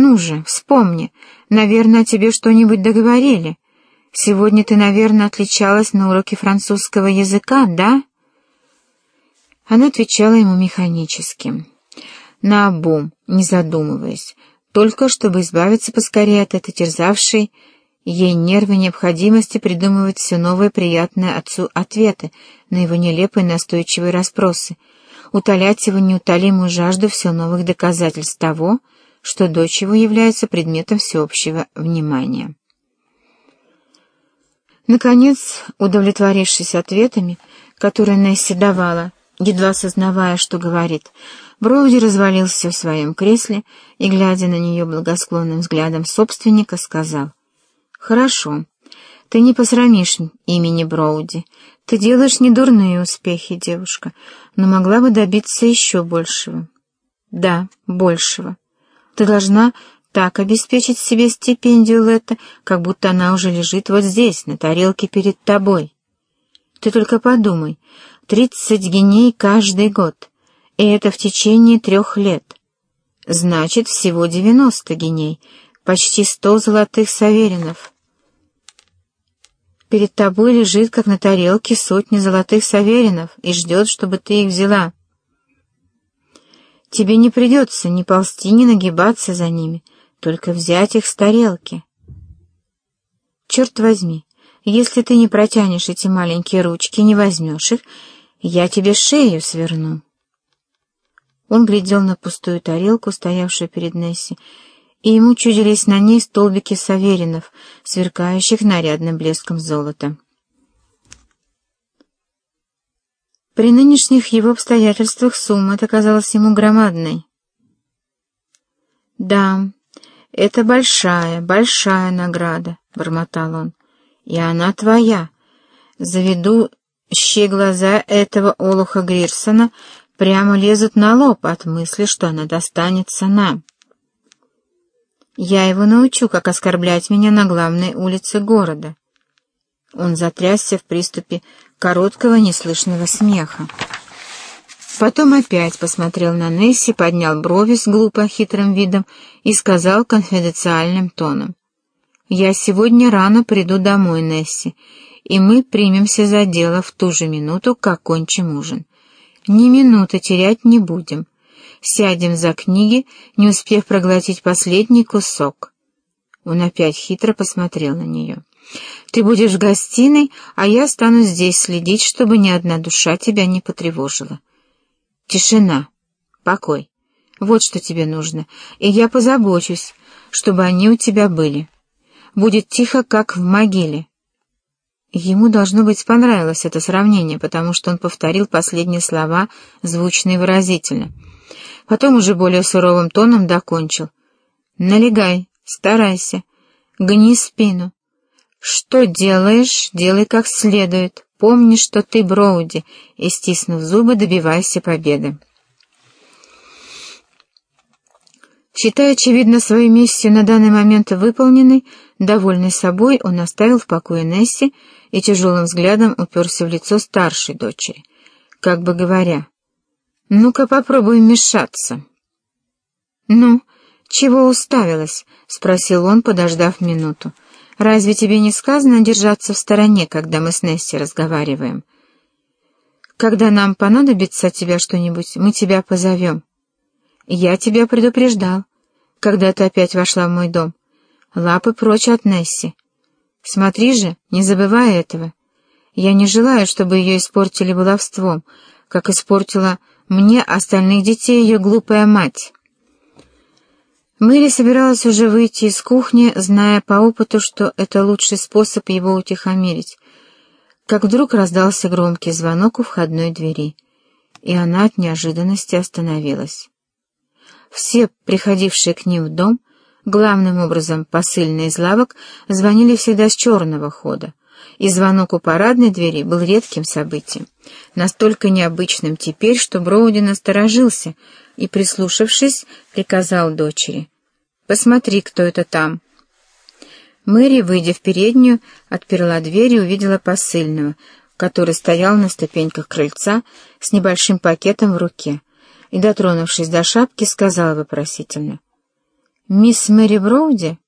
Ну же, вспомни. Наверное, тебе что-нибудь договорили. Сегодня ты, наверное, отличалась на уроке французского языка, да?» Она отвечала ему механически, наобум, не задумываясь, только чтобы избавиться поскорее от этой терзавшей ей нервы необходимости придумывать все новые приятные отцу ответы на его нелепые настойчивые расспросы, утолять его неутолимую жажду все новых доказательств того, что дочь его является предметом всеобщего внимания. Наконец, удовлетворившись ответами, которые Несси давала, едва сознавая, что говорит, Броуди развалился в своем кресле и, глядя на нее благосклонным взглядом собственника, сказал, «Хорошо, ты не посрамишь имени Броуди. Ты делаешь недурные успехи, девушка, но могла бы добиться еще большего». «Да, большего. Ты должна так обеспечить себе стипендию Летта, как будто она уже лежит вот здесь, на тарелке перед тобой. Ты только подумай, Тридцать геней каждый год, и это в течение трех лет. Значит, всего девяносто геней, почти сто золотых саверинов. Перед тобой лежит, как на тарелке, сотни золотых саверинов и ждет, чтобы ты их взяла. Тебе не придется ни ползти, ни нагибаться за ними, только взять их с тарелки. Черт возьми, если ты не протянешь эти маленькие ручки, не возьмешь их, я тебе шею сверну. Он глядел на пустую тарелку, стоявшую перед Несси, и ему чудились на ней столбики саверинов, сверкающих нарядным блеском золота. При нынешних его обстоятельствах сумма эта казалась ему громадной. «Да, это большая, большая награда», — бормотал он, — «и она твоя. Заведу Щи глаза этого олуха Грирсона прямо лезут на лоб от мысли, что она достанется нам. Я его научу, как оскорблять меня на главной улице города. Он затрясся в приступе короткого неслышного смеха. Потом опять посмотрел на Несси, поднял брови с глупо хитрым видом и сказал конфиденциальным тоном. «Я сегодня рано приду домой, Несси, и мы примемся за дело в ту же минуту, как кончим ужин. Ни минуты терять не будем. Сядем за книги, не успев проглотить последний кусок. Он опять хитро посмотрел на нее. «Ты будешь в гостиной, а я стану здесь следить, чтобы ни одна душа тебя не потревожила. Тишина, покой. Вот что тебе нужно, и я позабочусь, чтобы они у тебя были. Будет тихо, как в могиле. Ему, должно быть, понравилось это сравнение, потому что он повторил последние слова звучно и выразительно. Потом уже более суровым тоном докончил. «Налегай, старайся, гни спину. Что делаешь, делай как следует. Помни, что ты Броуди, и, стиснув зубы, добивайся победы». Считая, очевидно, свою миссию на данный момент выполненной, довольный собой, он оставил в покое Несси и тяжелым взглядом уперся в лицо старшей дочери, как бы говоря, «Ну-ка попробуй вмешаться». «Ну, чего уставилась?» — спросил он, подождав минуту. «Разве тебе не сказано держаться в стороне, когда мы с Несси разговариваем? Когда нам понадобится от тебя что-нибудь, мы тебя позовем. Я тебя предупреждал когда ты опять вошла в мой дом. Лапы прочь от Несси. Смотри же, не забывай этого. Я не желаю, чтобы ее испортили баловством, как испортила мне остальных детей ее глупая мать. Мэри собиралась уже выйти из кухни, зная по опыту, что это лучший способ его утихомирить, как вдруг раздался громкий звонок у входной двери, и она от неожиданности остановилась. Все приходившие к ним в дом, главным образом посыльные из лавок, звонили всегда с черного хода, и звонок у парадной двери был редким событием, настолько необычным теперь, что Броуди насторожился и, прислушавшись, приказал дочери «Посмотри, кто это там». Мэри, выйдя в переднюю, отперла дверь и увидела посыльного, который стоял на ступеньках крыльца с небольшим пакетом в руке и, дотронувшись до шапки, сказала вопросительно. «Мисс Мэри Броуди?»